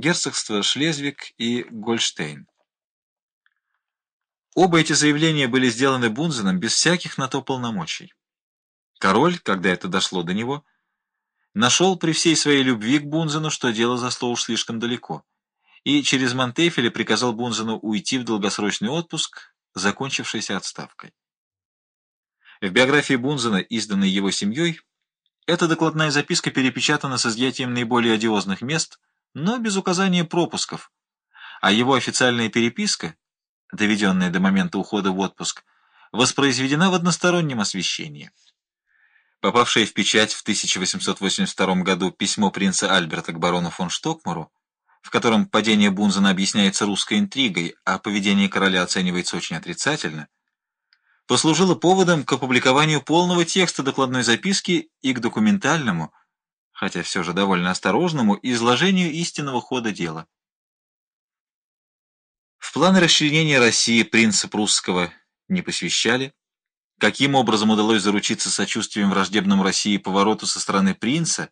герцогство Шлезвиг и Гольштейн. Оба эти заявления были сделаны Бунзеном без всяких на то полномочий. Король, когда это дошло до него, нашел при всей своей любви к Бунзену, что дело зашло уж слишком далеко, и через Монтефеля приказал Бунзену уйти в долгосрочный отпуск, закончившийся отставкой. В биографии Бунзена, изданной его семьей, эта докладная записка перепечатана с изъятием наиболее одиозных мест, но без указания пропусков, а его официальная переписка, доведенная до момента ухода в отпуск, воспроизведена в одностороннем освещении. Попавшее в печать в 1882 году письмо принца Альберта к барону фон Штокмару, в котором падение Бунзена объясняется русской интригой, а поведение короля оценивается очень отрицательно, послужило поводом к опубликованию полного текста докладной записки и к документальному, хотя все же довольно осторожному, изложению истинного хода дела. В планы расчленения России принца прусского не посвящали. Каким образом удалось заручиться сочувствием враждебному России повороту со стороны принца,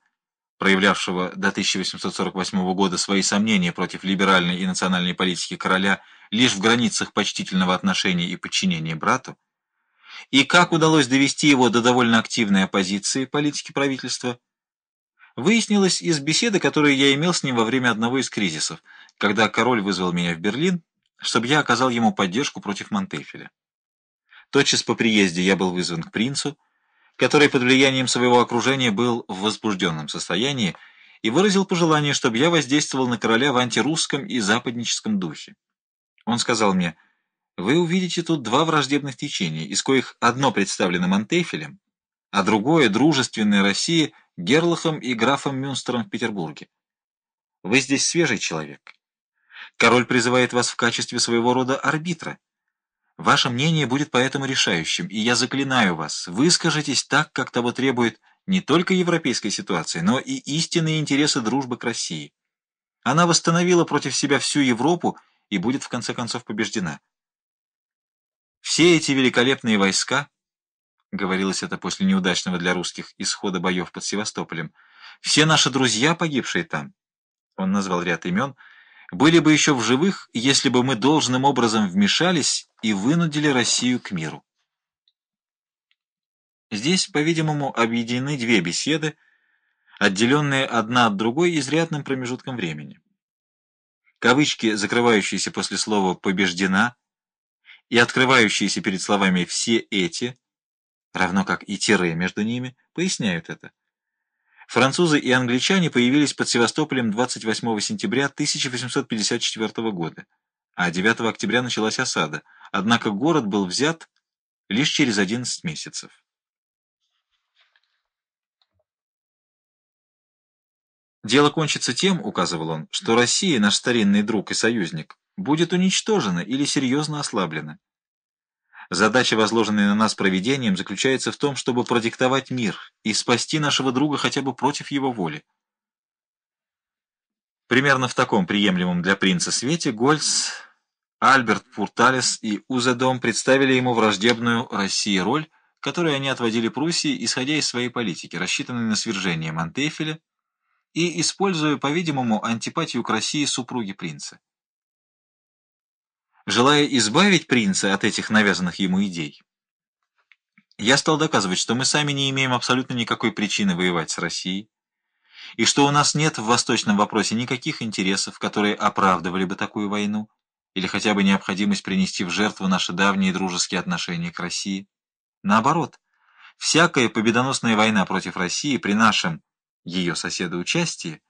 проявлявшего до 1848 года свои сомнения против либеральной и национальной политики короля лишь в границах почтительного отношения и подчинения брату, и как удалось довести его до довольно активной оппозиции политики правительства, выяснилось из беседы, которую я имел с ним во время одного из кризисов, когда король вызвал меня в Берлин, чтобы я оказал ему поддержку против Монтефеля. Тотчас по приезде я был вызван к принцу, который под влиянием своего окружения был в возбужденном состоянии и выразил пожелание, чтобы я воздействовал на короля в антирусском и западническом духе. Он сказал мне – вы увидите тут два враждебных течения, из коих одно представлено Монтефелем, а другое, дружественное России, Герлахом и графом Мюнстером в Петербурге. Вы здесь свежий человек. Король призывает вас в качестве своего рода арбитра. Ваше мнение будет поэтому решающим, и я заклинаю вас, выскажитесь так, как того требует не только европейская ситуация, но и истинные интересы дружбы к России. Она восстановила против себя всю Европу и будет в конце концов побеждена. Все эти великолепные войска, говорилось это после неудачного для русских исхода боев под Севастополем, все наши друзья, погибшие там, он назвал ряд имен, были бы еще в живых, если бы мы должным образом вмешались и вынудили Россию к миру. Здесь, по-видимому, объединены две беседы, отделенные одна от другой изрядным промежутком времени. Кавычки, закрывающиеся после слова «побеждена», и открывающиеся перед словами «все эти», равно как и тире между ними, поясняют это. Французы и англичане появились под Севастополем 28 сентября 1854 года, а 9 октября началась осада, однако город был взят лишь через 11 месяцев. Дело кончится тем, указывал он, что Россия, наш старинный друг и союзник, будет уничтожена или серьезно ослаблена. Задача, возложенная на нас проведением, заключается в том, чтобы продиктовать мир и спасти нашего друга хотя бы против его воли. Примерно в таком приемлемом для принца свете Гольц, Альберт Пурталес и Узедом представили ему враждебную России роль, которую они отводили Пруссии, исходя из своей политики, рассчитанной на свержение Монтефеля и используя, по-видимому, антипатию к России супруги принца. Желая избавить принца от этих навязанных ему идей, я стал доказывать, что мы сами не имеем абсолютно никакой причины воевать с Россией, и что у нас нет в восточном вопросе никаких интересов, которые оправдывали бы такую войну, или хотя бы необходимость принести в жертву наши давние дружеские отношения к России. Наоборот, всякая победоносная война против России при нашем ее соседа участии